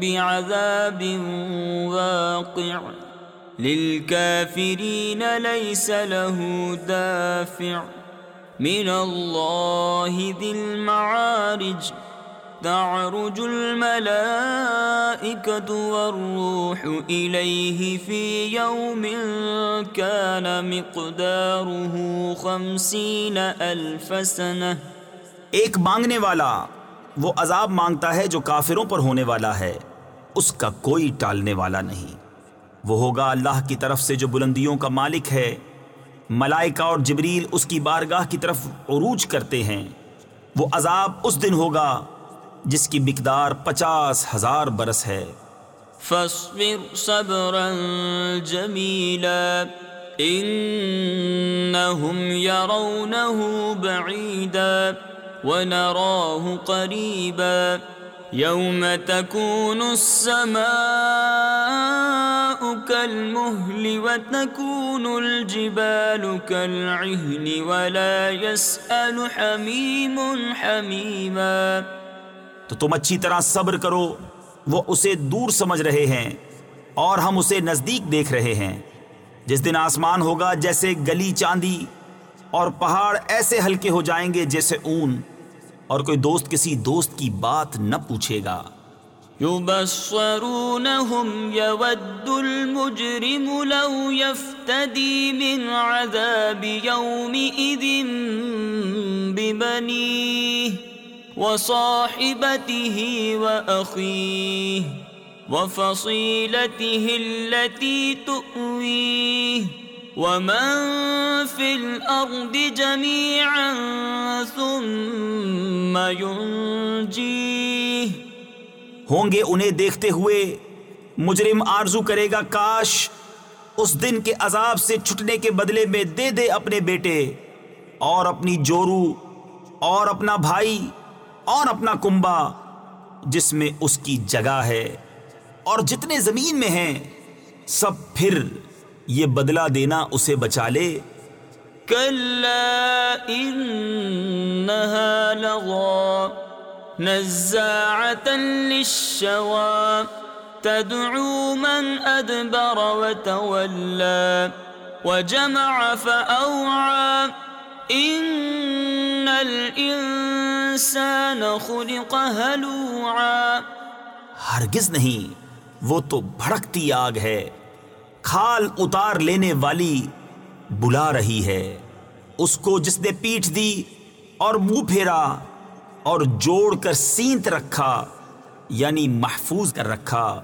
بعذاب واقع. للكافرين ليس له دافع. من الله ذي المعارج. تعرج الملائكة والروح إليه في يوم كان مقداره خمسين ألف سنة. ایک مانگنے والا وہ عذاب مانگتا ہے جو کافروں پر ہونے والا ہے۔ اس کا کوئی ٹالنے والا نہیں۔ وہ ہوگا اللہ کی طرف سے جو بلندیوں کا مالک ہے۔ ملائکہ اور جبریل اس کی بارگاہ کی طرف عروج کرتے ہیں۔ وہ عذاب اس دن ہوگا جس کی مقدار پچاس ہزار برس ہے۔ فاصبر صبرا جميلا إنهم يرونه بعيدا ونراه قريبا يوم تكون السماء كالمهل وتكون الجبال كالعهن ولا يسأل حميم حميما تو تم اچھی طرح صبر کرو، وہ اسے دور سمجھ رہے ہیں اور ہم اسے نزدیک دیکھ رہے ہیں۔ جس دن آسمان ہوگا جیسے گلی چاندی اور پہاڑ ایسے ہلکے ہو جائیں گے جیسے اون۔ اور کوئی دوست کسی دوست کی بات نہ پوچھے گا۔ يبصرونهم يود المجرم لو يفتدي من عذاب يومئذ ببنيه وصاحبته وأخيه وفصيلته التي تؤويه ومن في الأرض جميعا ثم ينجيه ہوں گے انہیں دیکھتے ہوئے مجرم آرزو کرے گا، کاش اس دن کے عذاب سے چھٹنے کے بدلے میں دے دے اپنے بیٹے اور اپنی جورو اور اپنا بھائی اور اپنا کنبا جس میں اس کی جگہ ہے اور جتنے زمین میں ہیں، سب پھر یہ بدلہ دینا اسے بچا لے۔ نزاعة للشوى تدعو من أدبر وتولى وجمع فأوعى إن الإنسان خلق هلوعا۔ ہرگز نہیں وہ تو بھڑکتی آگ ہے۔ کھال اتار لینے والی بلا رہی ہے۔ اس کو جس نے پیٹھ دی اور منہ پھیرا اور جوڑ کر سینت رکھا یعنی محفوظ کر رکھا،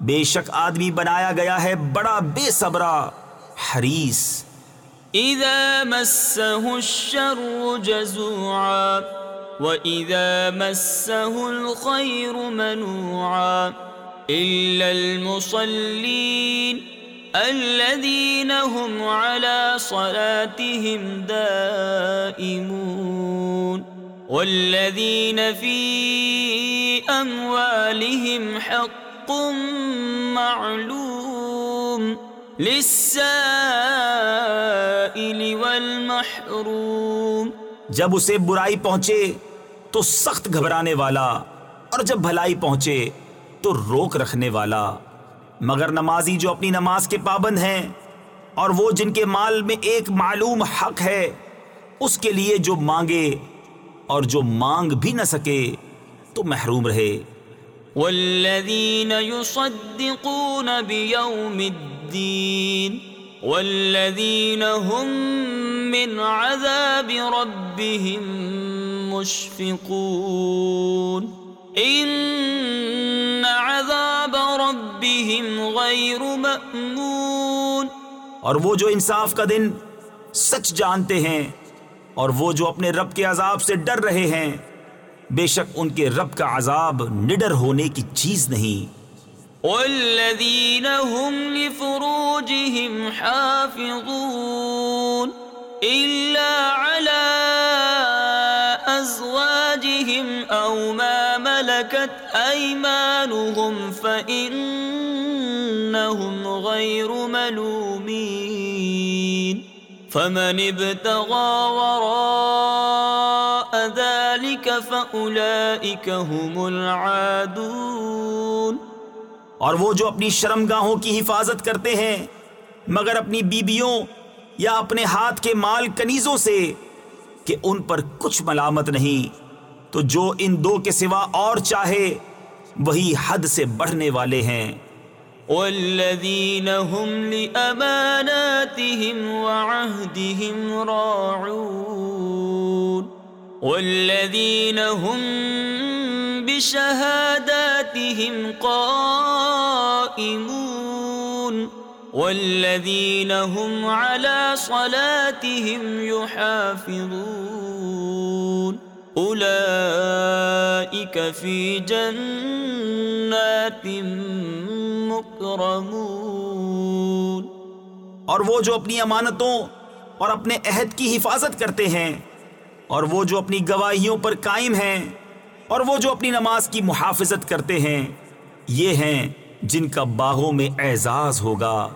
بے شک آدمی بنایا گیا ہے بڑا بے صبرا، حریص۔ إذا مسه الشر جزوعا وإذا مسه الخير منوعا إلا المصلين الذين هم على صلاتهم دائمون والذين في أموالهم حق معلوم للسائل والمحروم جب اسے برائی پہنچے تو سخت گھبرانے والا اور جب بھلائی پہنچے تو روک رکھنے والا مگر نمازی جو اپنی نماز کے پابند ہیں اور وہ جن کے مال میں ایک معلوم حق ہے، اس کے لیے جو مانگے اور جو مانگ بھی نہ سکے تو محروم رہے۔ والذين يصدقون بيوم الدين والذين هم من عذاب ربهم مشفقون۔ إن عذاب ربهم غير مأمون اور وہ جو انصاف کا دن سچ جانتے ہیں اور وہ جو اپنے رب کے عذاب سے ڈر رہے ہیں بے شک ان کے رب کا عذاب نڈر ہونے کی چیز نہیں۔ والذين هم لفروجهم حافظون إلا على أزواجهم أو ما ملكت أيمانهم فإنهم غير ملومين فمن ابتغى وراء ذلك فأولئك هم العادون اور وہ جو اپنی شرم گاہوں کی حفاظت کرتے ہیں، مگر اپنی بیبیوں یا اپنے ہاتھ کے مال کنیزوں سے، کہ ان پر کچھ ملامت نہیں۔ تو جو ان دو کے سوا اور چاہے، وہی حد سے بڑھنے والے ہیں۔ والذين هم لأماناتهم وعهدهم راعون۔ والذين هم بشهاداتهم قائمون۔ والذين هم على صلاتهم يحافظون۔ أولئك في جنات مكرمون. اور وہ جو اپنی امانتوں اور اپنے عہد کی حفاظت کرتے ہیں اور وہ جو اپنی گواہیوں پر قائم ہیں اور وہ جو اپنی نماز کی محافظت کرتے ہیں یہ ہیں جن کا باغوں میں اعزاز ہوگا۔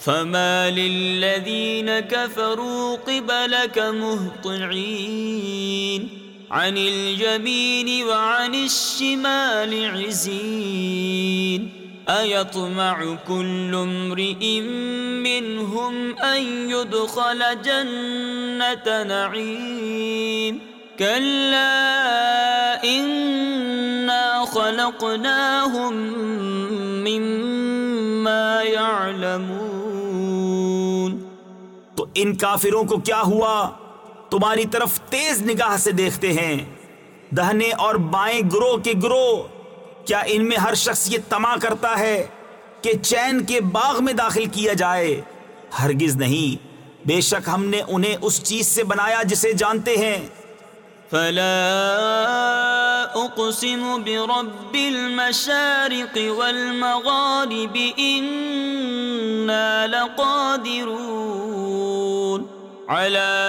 فما للذين كفروا قبلك مهطعين. عن اليمين وعن الشمال عزين. أيطمع كل امرئ منهم أن يدخل جنة نعيم. كلا إنا خلقناهم مما يعلمون. تو ان کافروں کو کیا ہوا؟ تمہاری طرف تیز نگاہ سے دیکھتے ہیں۔ دہنے اور بائیں گروہ کے گروہ، کیا ان میں ہر شخص یہ تما کرتا ہے کہ چین کے باغ میں داخل کیا جائے؟ ہرگز نہیں۔ بے شک ہم نے انہیں اس چیز سے بنایا جسے جانتے ہیں۔ فلا اقسم برب المشارق والمغارب، انا لقادرون۔ على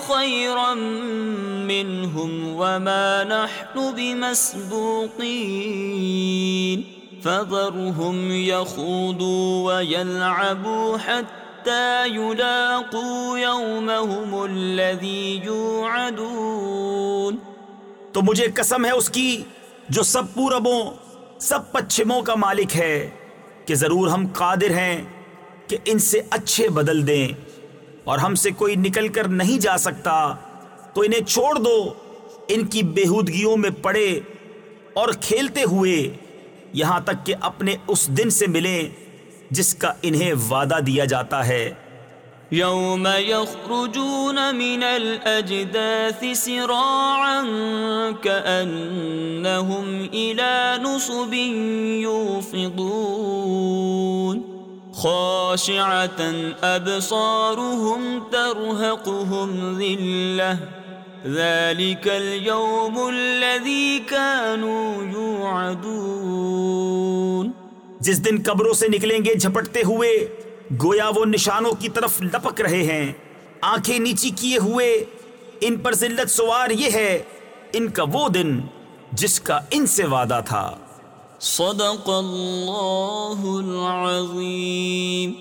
خيرا منهم وما نحن بمسبوقين فذرهم يخوضوا ويلعبوا حتى يلاقوا يومهم الذي يوعدون تو مجھے قسم ہے اس کی جو سب پوربوں، سب پچھموں کا مالک ہے کہ ضرور ہم قادر ہیں کہ ان سے اچھے بدل دیں۔ اور ہم سے کوئی نکل کر نہیں جا سکتا، تو انہیں چھوڑ دو۔ ان کی بےحودگیوں میں پڑے اور کھیلتے ہوئے یہاں تک کہ اپنے اس دن سے ملیں جس کا انہیں وعدہ دیا جاتا ہے۔ يوم يخرجون من الأجداث سراعا كأنهم إلى نصب يوفضون خاشعة أبصارهم ترهقهم ذلة. ذلك اليوم الذي كانوا يوعدون. جس دن قبروں سے نکلیں گے جھپٹتے ہوئے، گویا وہ نشانوں کی طرف لپک رہے ہیں۔ آنکھیں نیچی کیے ہوئے، ان پر ذلت سوار یہ ہے، ان کا وہ دن جس کا ان سے وعدہ تھا۔ صدق اللہ العظیم